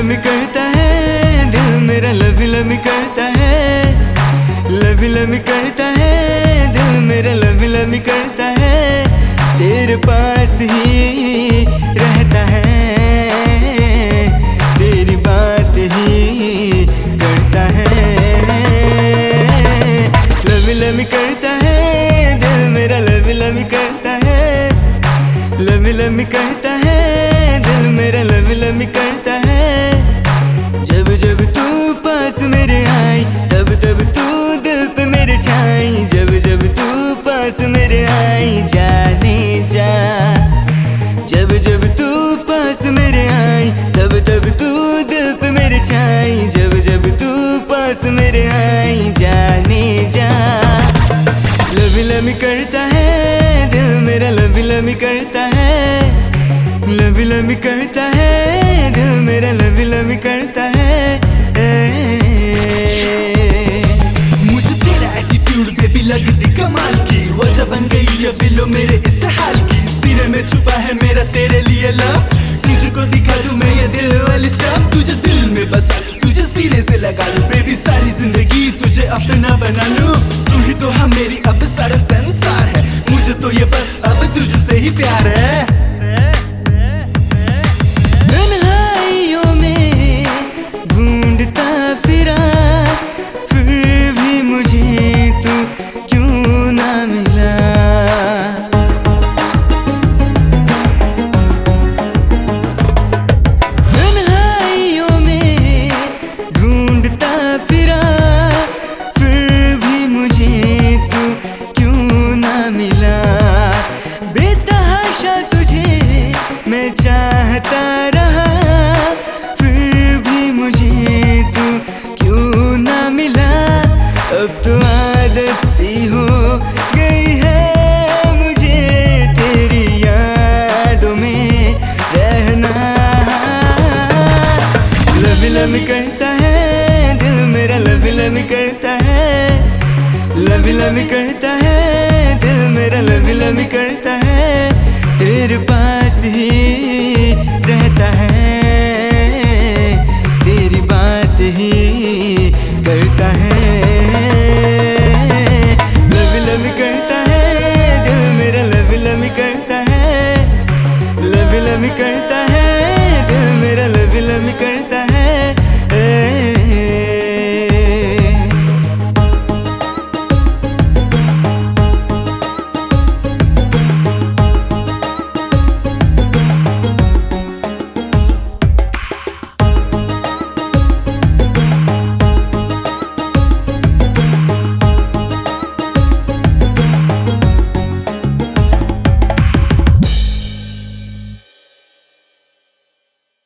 लवी करता है, दिल मेरा लवी लवी करता है। लवी लवी करता है, दिल मेरा लवी लवी करता है। तेरे पास ही रहता है, तेरी बात ही करता है। लवी लवी करता है, दिल मेरा करता है। करता है, दिल मेरा छाई जब जब तू पास मेरे आई जाने जा। जब जब तू पास मेरे आई, तब तब तू दिल पे मेरे छाई। जब जब तू पास मेरे आई जाने जा। लवी लवी करता है दिल मेरा लवी लवी करता है। लवी लवी करता है दिल मेरा लवी लवी करता है। है मेरा तेरे लिए लव तुझको दिखा दूँ मैं ये दिल वाली सब। तुझे दिल में बसा, तुझे सीने से लगा लूँ। बेबी सारी ज़िंदगी तुझे अपना बना लूँ। तू ही तो हम मेरी अब सारा संसार है। मुझे तो ये आदत सी हो गई है मुझे तेरी याद में रहना। लव लव करता है, दिल मेरा लव लव करता है। लव लव करता है, दिल मेरा लव लव करता है। तेरे पास ही रहता है। निकलता